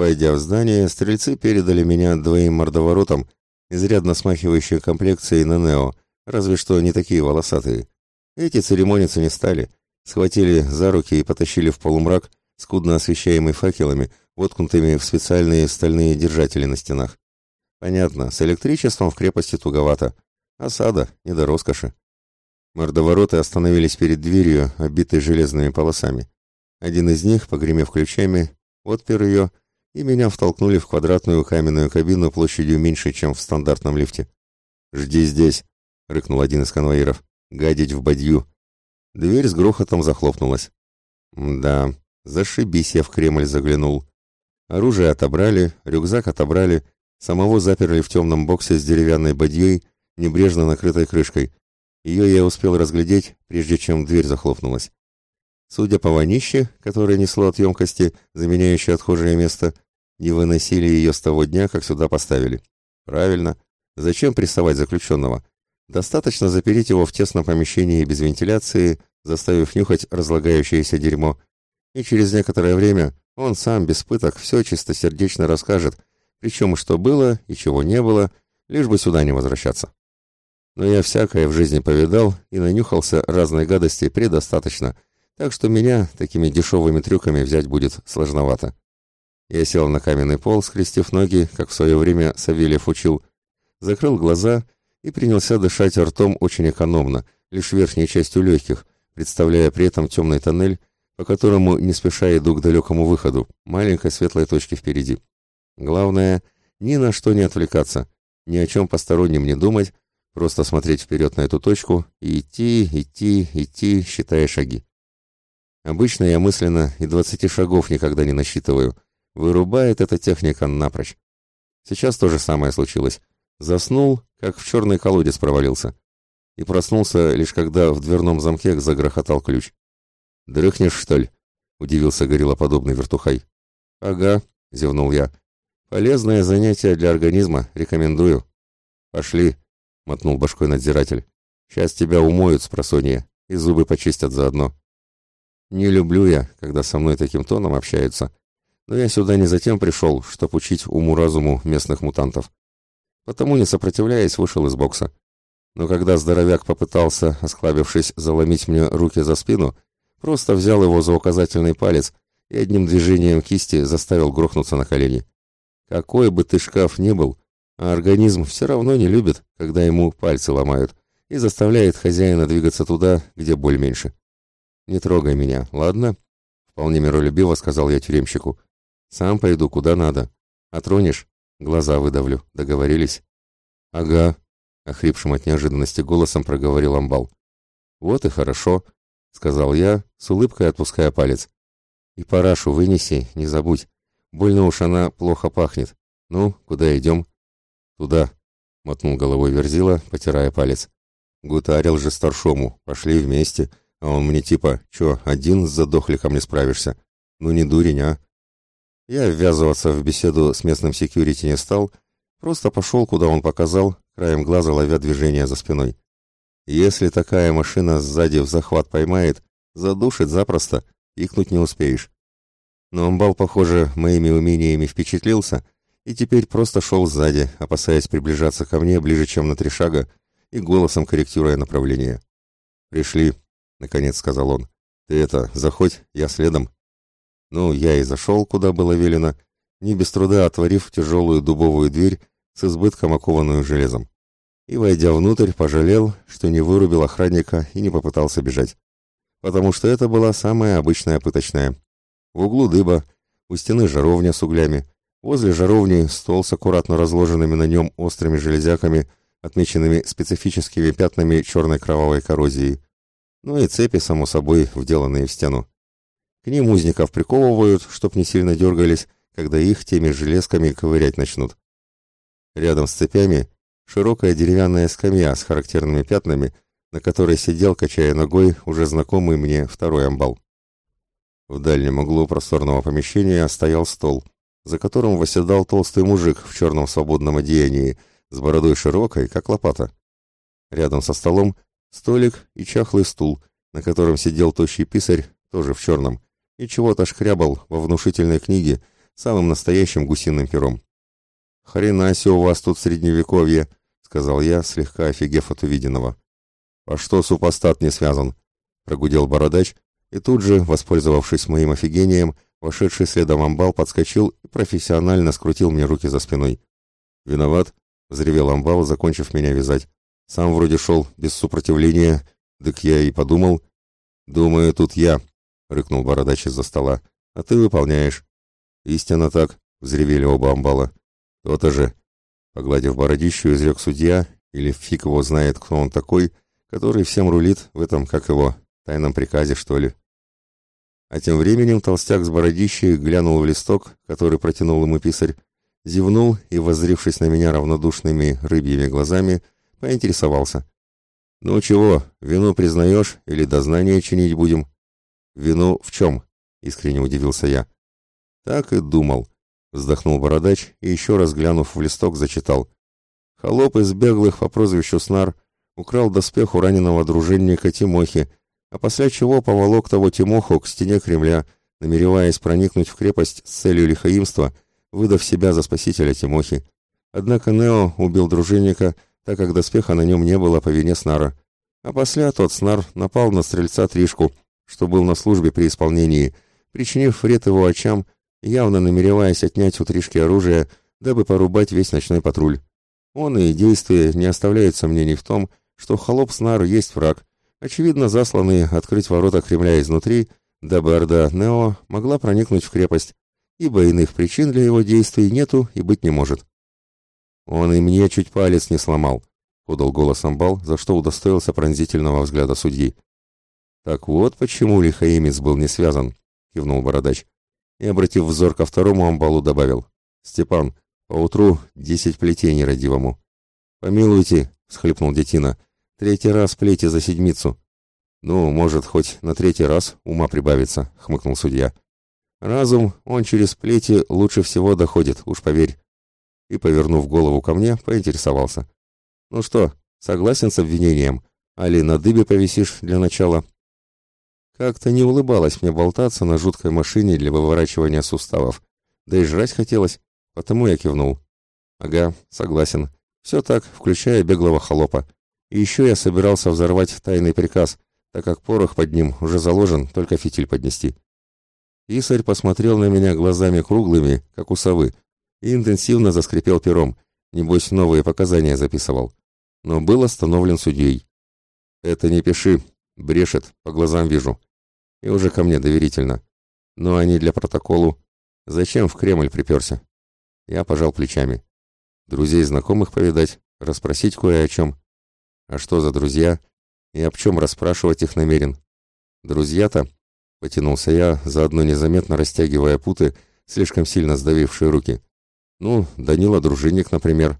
Войдя в здание, стрельцы передали меня двоим мордоворотам, изрядно смахивающие комплекцией на Нео, разве что не такие волосатые. Эти церемониться не стали, схватили за руки и потащили в полумрак, скудно освещаемый факелами, воткнутыми в специальные стальные держатели на стенах. Понятно, с электричеством в крепости туговато. Осада, не до роскоши. Мордовороты остановились перед дверью, обитой железными полосами. Один из них, погремев ключами, отпер ее, и меня втолкнули в квадратную каменную кабину площадью меньше, чем в стандартном лифте. «Жди здесь», — рыкнул один из конвоиров. «Гадить в бадью». Дверь с грохотом захлопнулась. «Да, зашибись я в Кремль заглянул. Оружие отобрали, рюкзак отобрали, самого заперли в темном боксе с деревянной бадьей, небрежно накрытой крышкой. Ее я успел разглядеть, прежде чем дверь захлопнулась. Судя по вонище, которое несло от емкости, заменяющей отхожее место, не выносили ее с того дня, как сюда поставили. Правильно. Зачем прессовать заключенного? Достаточно запереть его в тесном помещении без вентиляции, заставив нюхать разлагающееся дерьмо. И через некоторое время он сам без пыток все чистосердечно расскажет, причем что было и чего не было, лишь бы сюда не возвращаться. Но я всякое в жизни повидал и нанюхался разной гадости предостаточно, так что меня такими дешевыми трюками взять будет сложновато. Я сел на каменный пол, скрестив ноги, как в свое время Савельев учил, закрыл глаза и принялся дышать ртом очень экономно, лишь верхней частью легких, представляя при этом темный тоннель, по которому не спеша иду к далекому выходу, маленькой светлой точке впереди. Главное, ни на что не отвлекаться, ни о чем постороннем не думать, Просто смотреть вперед на эту точку и идти, идти, идти, считая шаги. Обычно я мысленно и двадцати шагов никогда не насчитываю. Вырубает эта техника напрочь. Сейчас то же самое случилось. Заснул, как в черный колодец провалился. И проснулся, лишь когда в дверном замке загрохотал ключ. «Дрыхнешь, что ли?» — удивился гориллоподобный вертухай. «Ага», — зевнул я. «Полезное занятие для организма, рекомендую». «Пошли», — мотнул башкой надзиратель. «Сейчас тебя умоют с просонья и зубы почистят заодно». Не люблю я, когда со мной таким тоном общаются, но я сюда не затем пришел, чтобы учить уму-разуму местных мутантов. Потому, не сопротивляясь, вышел из бокса. Но когда здоровяк попытался, осклабившись, заломить мне руки за спину, просто взял его за указательный палец и одним движением кисти заставил грохнуться на колени. Какой бы ты шкаф ни был, а организм все равно не любит, когда ему пальцы ломают, и заставляет хозяина двигаться туда, где боль меньше. «Не трогай меня, ладно?» — вполне миролюбиво сказал я тюремщику. «Сам пойду куда надо. А тронешь? Глаза выдавлю. Договорились?» «Ага», — охрипшим от неожиданности голосом проговорил амбал. «Вот и хорошо», — сказал я, с улыбкой отпуская палец. «И парашу вынеси, не забудь. Больно уж она плохо пахнет. Ну, куда идем?» «Туда», — мотнул головой Верзила, потирая палец. «Гутарил же старшому, пошли вместе, а он мне типа, чё, один с задохликом не справишься? Ну не дурень, а?» Я ввязываться в беседу с местным секьюрити не стал, просто пошел, куда он показал, краем глаза ловя движение за спиной. Если такая машина сзади в захват поймает, задушит запросто, икнуть не успеешь. Но Амбал, похоже, моими умениями впечатлился — и теперь просто шел сзади, опасаясь приближаться ко мне ближе, чем на три шага, и голосом корректируя направление. «Пришли», — наконец сказал он. «Ты это, заходь, я следом». Ну, я и зашел, куда было велено, не без труда отворив тяжелую дубовую дверь с избытком окованную железом. И, войдя внутрь, пожалел, что не вырубил охранника и не попытался бежать. Потому что это была самая обычная пыточная. В углу дыба, у стены жаровня с углями, Возле жаровни стол с аккуратно разложенными на нем острыми железяками, отмеченными специфическими пятнами черной кровавой коррозии. Ну и цепи, само собой, вделанные в стену. К ним узников приковывают, чтоб не сильно дергались, когда их теми железками ковырять начнут. Рядом с цепями широкая деревянная скамья с характерными пятнами, на которой сидел, качая ногой, уже знакомый мне второй амбал. В дальнем углу просторного помещения стоял стол, за которым восседал толстый мужик в черном свободном одеянии, с бородой широкой, как лопата. Рядом со столом столик и чахлый стул, на котором сидел тощий писарь, тоже в черном, и чего-то шкрябал во внушительной книге самым настоящим гусиным пером. «Хрена у вас тут средневековье», — сказал я, слегка офигев от увиденного. «А что супостат не связан?» — прогудел бородач, и тут же, воспользовавшись моим офигением, вошедший следом амбал подскочил и профессионально скрутил мне руки за спиной. «Виноват», — взревел амбал, закончив меня вязать. «Сам вроде шел, без сопротивления, так я и подумал...» «Думаю, тут я», — рыкнул бородач из-за стола, — «а ты выполняешь». «Истинно так», — взревели оба амбала. «То-то же», — погладив бородищу, изрек судья, или фиг его знает, кто он такой, который всем рулит в этом, как его, тайном приказе, что ли. А тем временем толстяк с бородищей глянул в листок, который протянул ему писарь, зевнул и, воззрившись на меня равнодушными рыбьими глазами, поинтересовался. «Ну чего, вину признаешь или дознание чинить будем?» «Вину в чем?» — искренне удивился я. «Так и думал», — вздохнул бородач и, еще раз глянув в листок, зачитал. «Холоп из беглых по прозвищу Снар украл доспех у раненого дружинника Тимохи, а после чего поволок того Тимоху к стене Кремля, намереваясь проникнуть в крепость с целью лихаимства — выдав себя за спасителя Тимохи. Однако Нео убил дружинника, так как доспеха на нем не было по вине Снара. А после тот Снар напал на стрельца Тришку, что был на службе при исполнении, причинив вред его очам, явно намереваясь отнять у Тришки оружие, дабы порубать весь ночной патруль. Он и действия не оставляют сомнений в том, что холоп Снар есть враг, очевидно засланный открыть ворота Кремля изнутри, дабы Орда Нео могла проникнуть в крепость, ибо иных причин для его действий нету и быть не может. Он и мне чуть палец не сломал, подал голос Амбал, за что удостоился пронзительного взгляда судьи. Так вот почему лихаимец был не связан, кивнул бородач. И, обратив взор ко второму амбалу, добавил. «Степан, поутру десять плетей нерадивому». «Помилуйте», — схлипнул детина, — «третий раз плети за седмицу». «Ну, может, хоть на третий раз ума прибавится», — хмыкнул судья. Разум, он через плети лучше всего доходит, уж поверь. И, повернув голову ко мне, поинтересовался. Ну что, согласен с обвинением? Али на дыбе повисишь для начала? Как-то не улыбалось мне болтаться на жуткой машине для выворачивания суставов. Да и жрать хотелось, потому я кивнул. Ага, согласен. Все так, включая беглого холопа. И еще я собирался взорвать тайный приказ, так как порох под ним уже заложен, только фитиль поднести. Писарь посмотрел на меня глазами круглыми, как у совы, и интенсивно заскрипел пером, небось новые показания записывал. Но был остановлен судьей. «Это не пиши, брешет, по глазам вижу». И уже ко мне доверительно. «Ну, а не для протоколу. Зачем в Кремль приперся?» Я пожал плечами. Друзей знакомых повидать, расспросить кое о чем. А что за друзья? И об чем расспрашивать их намерен? Друзья-то Потянулся я, заодно незаметно растягивая путы, слишком сильно сдавившие руки. Ну, Данила дружинник, например.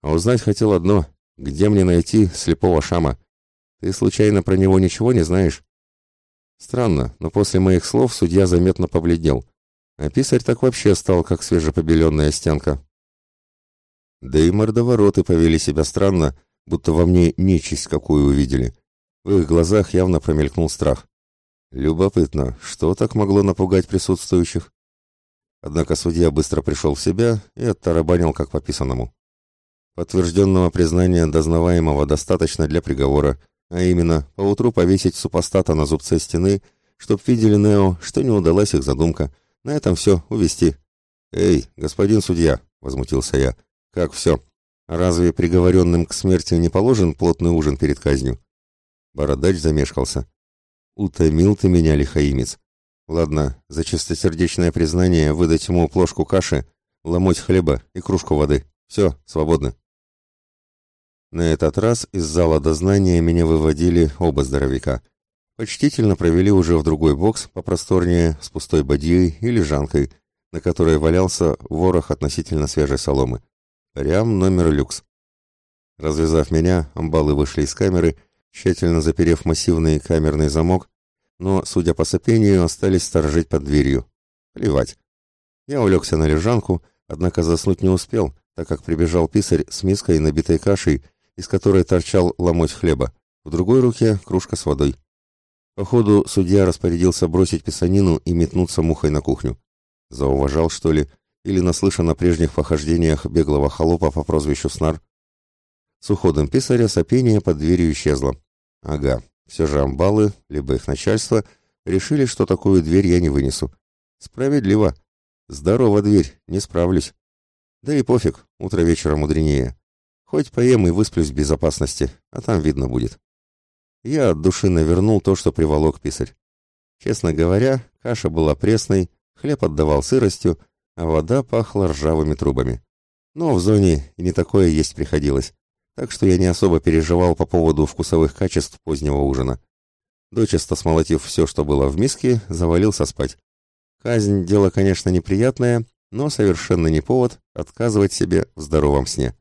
А узнать хотел одно. Где мне найти слепого Шама? Ты случайно про него ничего не знаешь? Странно, но после моих слов судья заметно побледнел. А писарь так вообще стал, как свежепобеленная стенка. Да и мордовороты повели себя странно, будто во мне нечисть какую увидели. В их глазах явно промелькнул страх. Любопытно, что так могло напугать присутствующих? Однако судья быстро пришел в себя и оттарабанил как пописанному. Подтвержденного признания дознаваемого достаточно для приговора, а именно, поутру повесить супостата на зубце стены, чтоб видели Нео, что не удалась их задумка. На этом все, увести. «Эй, господин судья!» — возмутился я. «Как все? Разве приговоренным к смерти не положен плотный ужин перед казнью?» Бородач замешкался. Утомил ты меня, лихаимец. Ладно, за чистосердечное признание выдать ему плошку каши, ломоть хлеба и кружку воды. Все, свободны. На этот раз из зала дознания меня выводили оба здоровяка. Почтительно провели уже в другой бокс, попросторнее, с пустой бадьей и лежанкой, на которой валялся ворох относительно свежей соломы. Прям номер люкс. Развязав меня, амбалы вышли из камеры тщательно заперев массивный камерный замок, но, судя по сопению, остались сторожить под дверью. Плевать. Я улегся на лежанку, однако заснуть не успел, так как прибежал писарь с миской, набитой кашей, из которой торчал ломоть хлеба. В другой руке кружка с водой. Походу, судья распорядился бросить писанину и метнуться мухой на кухню. Зауважал, что ли? Или наслышан о прежних похождениях беглого холопа по прозвищу Снар? С уходом писаря сопение под дверью исчезло. Ага, все же амбалы, либо их начальство, решили, что такую дверь я не вынесу. Справедливо. Здорово, дверь, не справлюсь. Да и пофиг, утро вечера мудренее. Хоть поем и высплюсь в безопасности, а там видно будет. Я от души навернул то, что приволок писарь. Честно говоря, каша была пресной, хлеб отдавал сыростью, а вода пахла ржавыми трубами. Но в зоне и не такое есть приходилось так что я не особо переживал по поводу вкусовых качеств позднего ужина. Дочисто смолотив все, что было в миске, завалился спать. Казнь – дело, конечно, неприятное, но совершенно не повод отказывать себе в здоровом сне.